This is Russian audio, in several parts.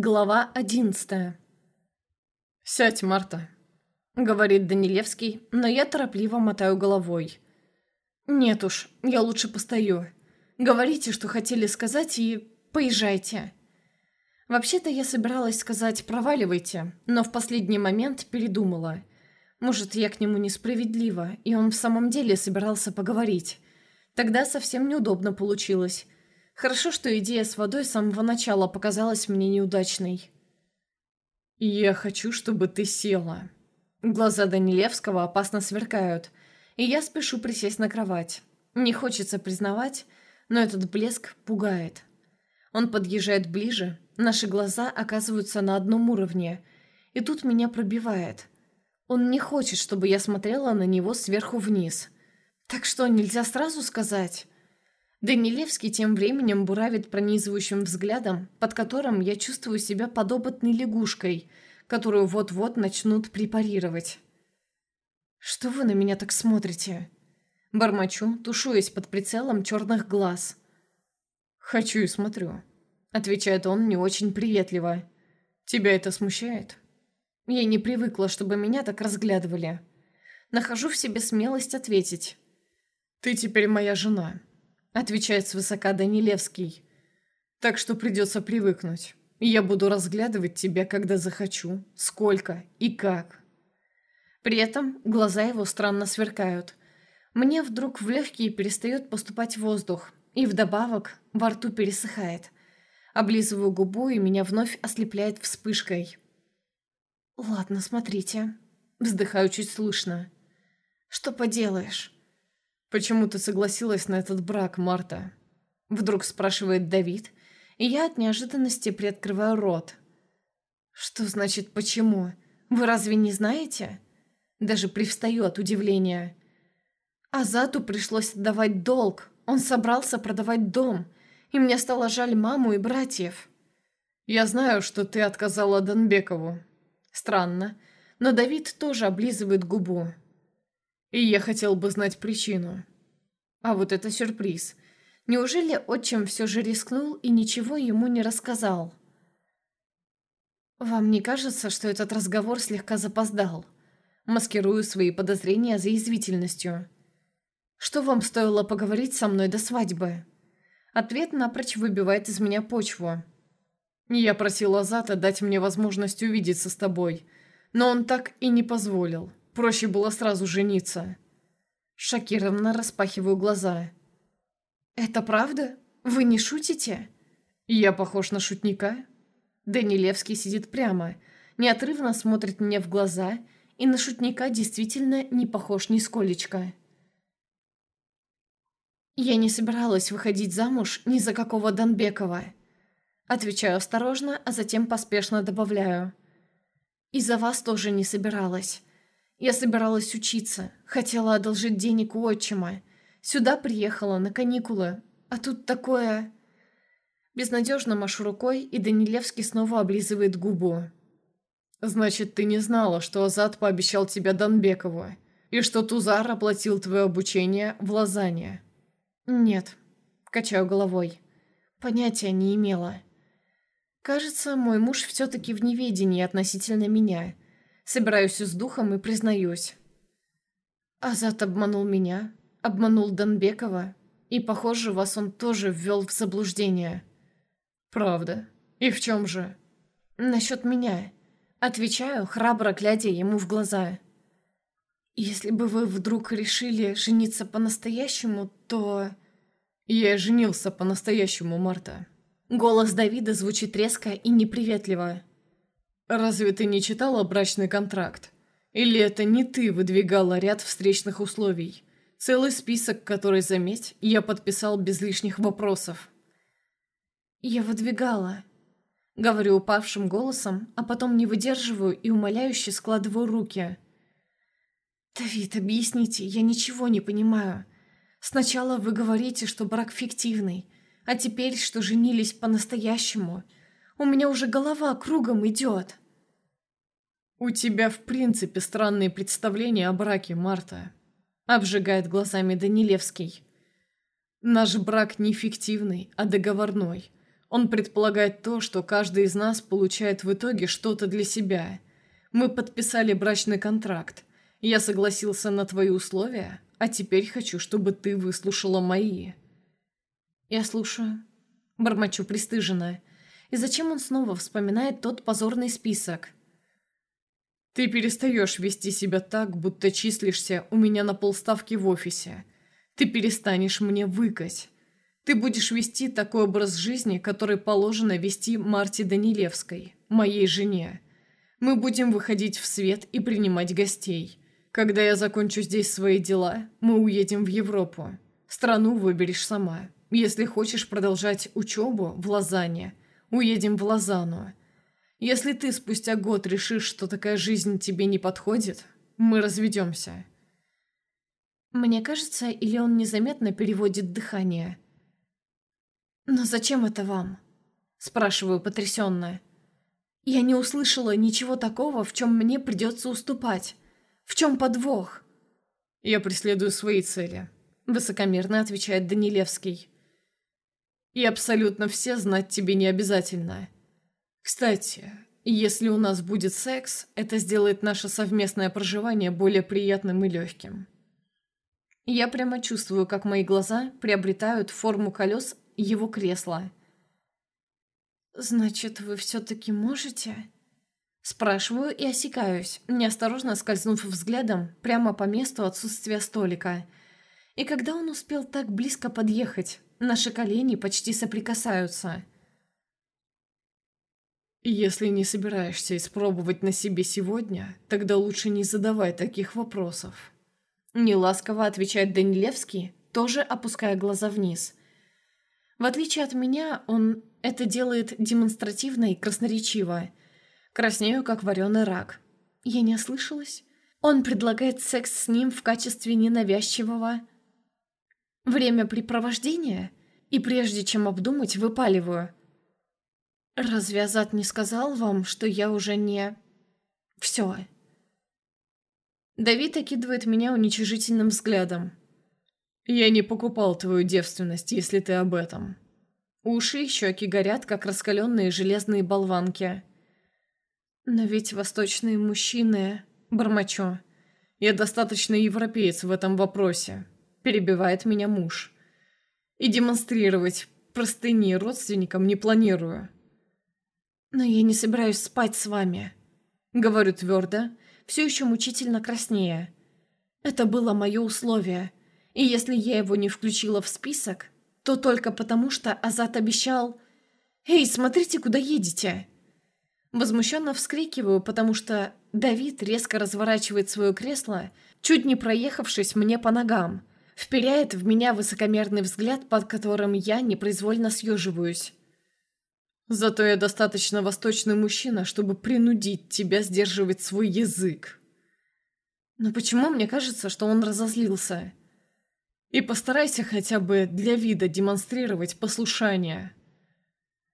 Глава одиннадцатая. «Сядь, Марта», — говорит Данилевский, но я торопливо мотаю головой. «Нет уж, я лучше постою. Говорите, что хотели сказать, и поезжайте». Вообще-то я собиралась сказать «проваливайте», но в последний момент передумала. Может, я к нему несправедлива, и он в самом деле собирался поговорить. Тогда совсем неудобно получилось. Хорошо, что идея с водой с самого начала показалась мне неудачной. «Я хочу, чтобы ты села». Глаза Данилевского опасно сверкают, и я спешу присесть на кровать. Не хочется признавать, но этот блеск пугает. Он подъезжает ближе, наши глаза оказываются на одном уровне, и тут меня пробивает. Он не хочет, чтобы я смотрела на него сверху вниз. Так что, нельзя сразу сказать? Данилевский тем временем буравит пронизывающим взглядом, под которым я чувствую себя подопытной лягушкой, которую вот-вот начнут препарировать. «Что вы на меня так смотрите?» Бормочу, тушуясь под прицелом черных глаз. «Хочу и смотрю», — отвечает он не очень приветливо. «Тебя это смущает?» Я не привыкла, чтобы меня так разглядывали. Нахожу в себе смелость ответить. «Ты теперь моя жена, отвечает свысока Данилевский. Так что придется привыкнуть. Я буду разглядывать тебя, когда захочу, сколько и как. При этом глаза его странно сверкают. Мне вдруг в легкие перестает поступать воздух, и вдобавок во рту пересыхает. Облизываю губу, и меня вновь ослепляет вспышкой. «Ладно, смотрите». Вздыхаю чуть слышно. «Что поделаешь?» «Почему ты согласилась на этот брак, Марта?» Вдруг спрашивает Давид, и я от неожиданности приоткрываю рот. «Что значит «почему»? Вы разве не знаете?» Даже привстаю от удивления. Азату пришлось отдавать долг. Он собрался продавать дом, и мне стало жаль маму и братьев. «Я знаю, что ты отказала Донбекову». Странно, но Давид тоже облизывает губу. И я хотел бы знать причину. А вот это сюрприз. Неужели отчим все же рискнул и ничего ему не рассказал? Вам не кажется, что этот разговор слегка запоздал? Маскирую свои подозрения за язвительностью. Что вам стоило поговорить со мной до свадьбы? Ответ напрочь выбивает из меня почву. Я просил Азата дать мне возможность увидеться с тобой, но он так и не позволил. Проще было сразу жениться. Шокированно распахиваю глаза. «Это правда? Вы не шутите?» «Я похож на шутника?» Данилевский сидит прямо, неотрывно смотрит мне в глаза и на шутника действительно не похож нисколечко. «Я не собиралась выходить замуж ни за какого Донбекова». Отвечаю осторожно, а затем поспешно добавляю. «И за вас тоже не собиралась. Я собиралась учиться, хотела одолжить денег у отчима. Сюда приехала на каникулы, а тут такое... Безнадежно машу рукой, и Данилевский снова облизывает губу. «Значит, ты не знала, что Азат пообещал тебя Донбекову, и что Тузар оплатил твое обучение в Лозанне?» «Нет», — качаю головой. «Понятия не имела». «Кажется, мой муж все-таки в неведении относительно меня». Собираюсь с духом и признаюсь. Азат обманул меня, обманул Донбекова, и, похоже, вас он тоже ввел в заблуждение. Правда? И в чем же? Насчет меня. Отвечаю, храбро глядя ему в глаза. Если бы вы вдруг решили жениться по-настоящему, то... Я женился по-настоящему, Марта. Голос Давида звучит резко и неприветливо. «Разве ты не читала брачный контракт? Или это не ты выдвигала ряд встречных условий? Целый список, который, заметь, я подписал без лишних вопросов». «Я выдвигала», — говорю упавшим голосом, а потом не выдерживаю и умоляюще складываю руки. «Давид, объясните, я ничего не понимаю. Сначала вы говорите, что брак фиктивный, а теперь, что женились по-настоящему». У меня уже голова кругом идет. «У тебя в принципе странные представления о браке, Марта», — обжигает глазами Данилевский. «Наш брак не фиктивный, а договорной. Он предполагает то, что каждый из нас получает в итоге что-то для себя. Мы подписали брачный контракт. Я согласился на твои условия, а теперь хочу, чтобы ты выслушала мои. Я слушаю. Бормочу пристыженно. И зачем он снова вспоминает тот позорный список? Ты перестаешь вести себя так, будто числишься у меня на полставки в офисе. Ты перестанешь мне выкать. Ты будешь вести такой образ жизни, который положено вести Марте Данилевской, моей жене. Мы будем выходить в свет и принимать гостей. Когда я закончу здесь свои дела, мы уедем в Европу. Страну выберешь сама. Если хочешь продолжать учебу в Лозанне, уедем в Лозанну. Если ты спустя год решишь, что такая жизнь тебе не подходит, мы разведемся. Мне кажется, или он незаметно переводит дыхание. «Но зачем это вам?» Спрашиваю потрясенно. Я не услышала ничего такого, в чем мне придется уступать. В чем подвох? Я преследую свои цели, высокомерно отвечает Данилевский. И абсолютно все знать тебе не обязательно. Кстати, если у нас будет секс, это сделает наше совместное проживание более приятным и легким. Я прямо чувствую, как мои глаза приобретают форму колес его кресла. «Значит, вы все-таки можете?» Спрашиваю и осекаюсь, неосторожно скользнув взглядом прямо по месту отсутствия столика. И когда он успел так близко подъехать, наши колени почти соприкасаются – если не собираешься испробовать на себе сегодня, тогда лучше не задавай таких вопросов. Неласково отвечает Данилевский, тоже опуская глаза вниз. В отличие от меня, он это делает демонстративно и красноречиво. Краснею, как вареный рак. Я не ослышалась? Он предлагает секс с ним в качестве ненавязчивого времяпрепровождения? И прежде чем обдумать, выпаливаю – «Разве Азат не сказал вам, что я уже не...» «Все». Давид окидывает меня уничижительным взглядом. «Я не покупал твою девственность, если ты об этом». Уши и щеки горят, как раскаленные железные болванки. «Но ведь восточные мужчины...» Бормочу. «Я достаточно европеец в этом вопросе», — перебивает меня муж. «И демонстрировать простыни родственникам не планирую». «Но я не собираюсь спать с вами», — говорю твердо, все еще мучительно краснее. «Это было мое условие, и если я его не включила в список, то только потому, что Азат обещал... Эй, смотрите, куда едете!» Возмущенно вскрикиваю, потому что Давид резко разворачивает свое кресло, чуть не проехавшись мне по ногам, вперяет в меня высокомерный взгляд, под которым я непроизвольно съеживаюсь. Зато я достаточно восточный мужчина, чтобы принудить тебя сдерживать свой язык. Но почему мне кажется, что он разозлился? И постарайся хотя бы для вида демонстрировать послушание.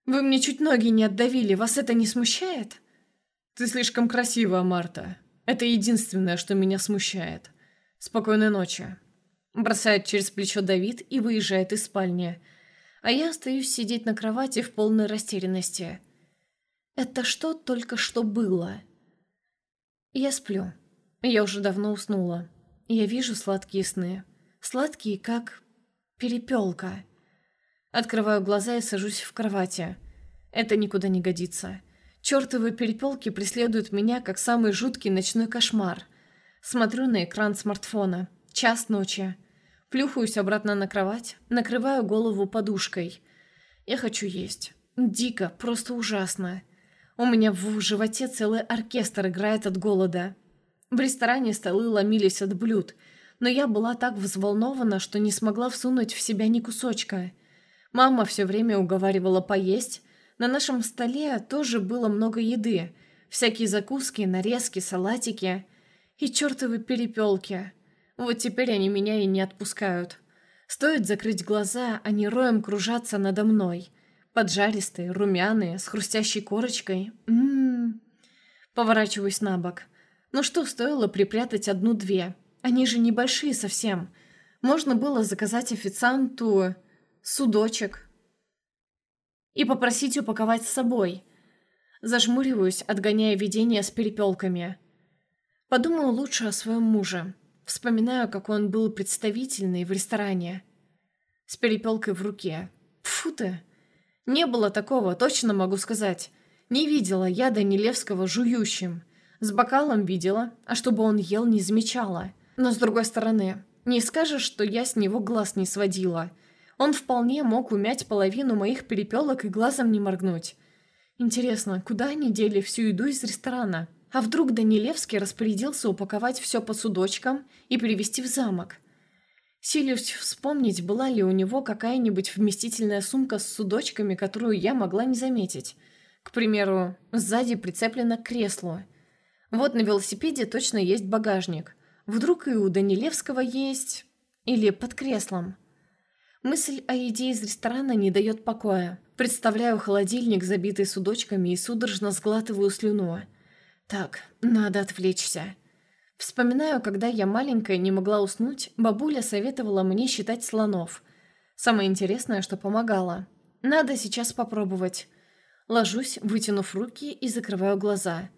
Вы мне чуть ноги не отдавили, вас это не смущает? Ты слишком красива, Марта. Это единственное, что меня смущает. Спокойной ночи. Бросает через плечо Давид и выезжает из спальни – а я остаюсь сидеть на кровати в полной растерянности. Это что только что было? Я сплю. Я уже давно уснула. Я вижу сладкие сны. Сладкие, как перепелка. Открываю глаза и сажусь в кровати. Это никуда не годится. Чёртовы перепелки преследуют меня, как самый жуткий ночной кошмар. Смотрю на экран смартфона. Час ночи. Плюхаюсь обратно на кровать, накрываю голову подушкой. Я хочу есть. Дико, просто ужасно. У меня в животе целый оркестр играет от голода. В ресторане столы ломились от блюд, но я была так взволнована, что не смогла всунуть в себя ни кусочка. Мама все время уговаривала поесть. На нашем столе тоже было много еды. Всякие закуски, нарезки, салатики и чертовы перепелки – вот теперь они меня и не отпускают. Стоит закрыть глаза, они роем кружатся надо мной. Поджаристые, румяные, с хрустящей корочкой. Ммм. Поворачиваюсь на бок. Ну что стоило припрятать одну-две? Они же небольшие совсем. Можно было заказать официанту судочек. И попросить упаковать с собой. Зажмуриваюсь, отгоняя видение с перепелками. Подумаю лучше о своем муже. Вспоминаю, как он был представительный в ресторане. С перепелкой в руке. Фу ты! Не было такого, точно могу сказать. Не видела я Данилевского жующим. С бокалом видела, а чтобы он ел, не замечала. Но с другой стороны, не скажешь, что я с него глаз не сводила. Он вполне мог умять половину моих перепелок и глазом не моргнуть. Интересно, куда они дели всю еду из ресторана? А вдруг Данилевский распорядился упаковать все по судочкам и перевезти в замок? Силюсь вспомнить, была ли у него какая-нибудь вместительная сумка с судочками, которую я могла не заметить. К примеру, сзади прицеплено к креслу. Вот на велосипеде точно есть багажник. Вдруг и у Данилевского есть... Или под креслом. Мысль о еде из ресторана не дает покоя. Представляю холодильник, забитый судочками, и судорожно сглатываю слюну. Так, надо отвлечься. Вспоминаю, когда я маленькая не могла уснуть, бабуля советовала мне считать слонов. Самое интересное, что помогало. Надо сейчас попробовать. Ложусь, вытянув руки и закрываю глаза.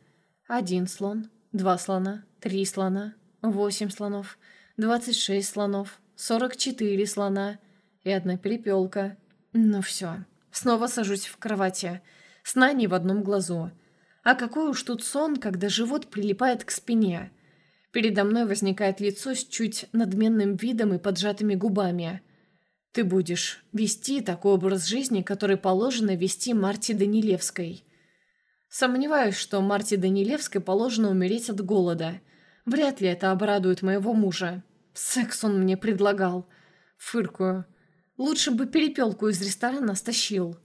Один слон, два слона, три слона, восемь слонов, двадцать шесть слонов, сорок четыре слона и одна перепелка. Ну все. Снова сажусь в кровати. Сна не в одном глазу. А какой уж тут сон, когда живот прилипает к спине. Передо мной возникает лицо с чуть надменным видом и поджатыми губами. Ты будешь вести такой образ жизни, который положено вести Марте Данилевской. Сомневаюсь, что Марте Данилевской положено умереть от голода. Вряд ли это обрадует моего мужа. Секс он мне предлагал. Фыркую. Лучше бы перепелку из ресторана стащил.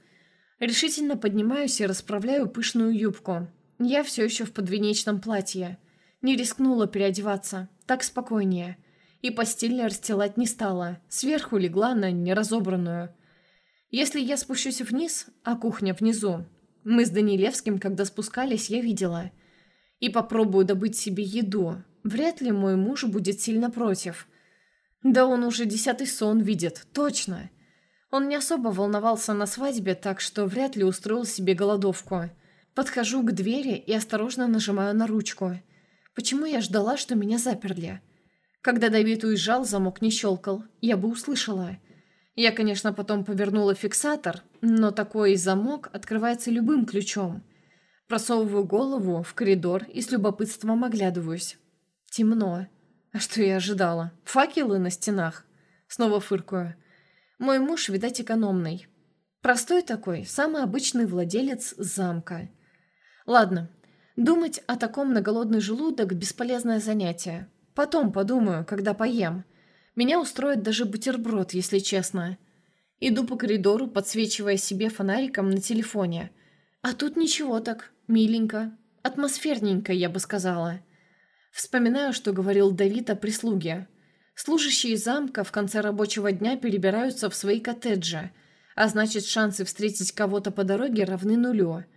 Решительно поднимаюсь и расправляю пышную юбку. Я все еще в подвенечном платье. Не рискнула переодеваться. Так спокойнее. И постель расстилать не стала. Сверху легла на неразобранную. Если я спущусь вниз, а кухня внизу, мы с Данилевским, когда спускались, я видела. И попробую добыть себе еду. Вряд ли мой муж будет сильно против. Да он уже десятый сон видит, точно. Он не особо волновался на свадьбе, так что вряд ли устроил себе голодовку. Подхожу к двери и осторожно нажимаю на ручку. Почему я ждала, что меня заперли? Когда Давид уезжал, замок не щелкал. Я бы услышала. Я, конечно, потом повернула фиксатор, но такой замок открывается любым ключом. Просовываю голову в коридор и с любопытством оглядываюсь. Темно. А что я ожидала? Факелы на стенах? Снова фыркую. Мой муж, видать, экономный. Простой такой, самый обычный владелец замка. Ладно, Думать о таком на голодный желудок – бесполезное занятие. Потом подумаю, когда поем. Меня устроит даже бутерброд, если честно. Иду по коридору, подсвечивая себе фонариком на телефоне. А тут ничего так, миленько. Атмосферненько, я бы сказала. Вспоминаю, что говорил Давид о прислуге. Служащие замка в конце рабочего дня перебираются в свои коттеджи, а значит, шансы встретить кого-то по дороге равны нулю –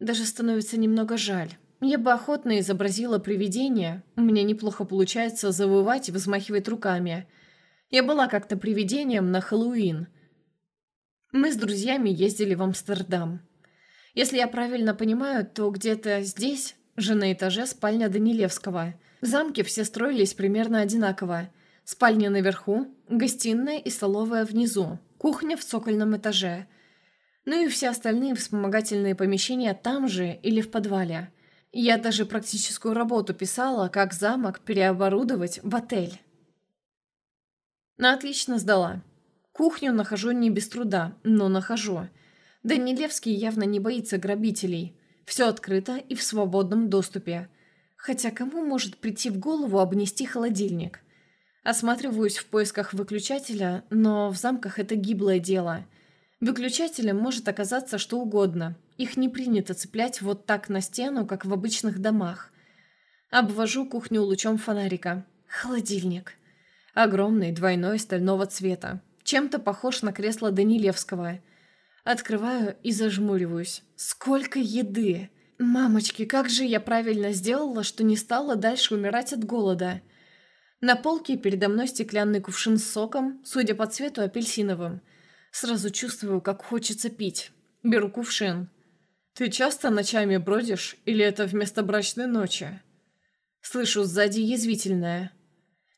даже становится немного жаль. Я бы охотно изобразила привидение. У меня неплохо получается завывать и взмахивать руками. Я была как-то привидением на Хэллоуин. Мы с друзьями ездили в Амстердам. Если я правильно понимаю, то где-то здесь же на этаже спальня Данилевского. Замки все строились примерно одинаково. Спальня наверху, гостиная и столовая внизу, кухня в цокольном этаже – ну и все остальные вспомогательные помещения там же или в подвале. Я даже практическую работу писала, как замок переоборудовать в отель. На отлично сдала. Кухню нахожу не без труда, но нахожу. Данилевский явно не боится грабителей. Все открыто и в свободном доступе. Хотя кому может прийти в голову обнести холодильник? Осматриваюсь в поисках выключателя, но в замках это гиблое дело – Выключателем может оказаться что угодно. Их не принято цеплять вот так на стену, как в обычных домах. Обвожу кухню лучом фонарика. Холодильник. Огромный, двойной, стального цвета. Чем-то похож на кресло Данилевского. Открываю и зажмуриваюсь. Сколько еды! Мамочки, как же я правильно сделала, что не стала дальше умирать от голода. На полке передо мной стеклянный кувшин с соком, судя по цвету, апельсиновым – Сразу чувствую, как хочется пить. Беру кувшин. «Ты часто ночами бродишь, или это вместо брачной ночи?» Слышу сзади язвительное.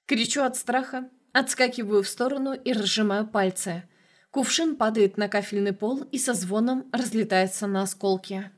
Кричу от страха, отскакиваю в сторону и разжимаю пальцы. Кувшин падает на кафельный пол и со звоном разлетается на осколки.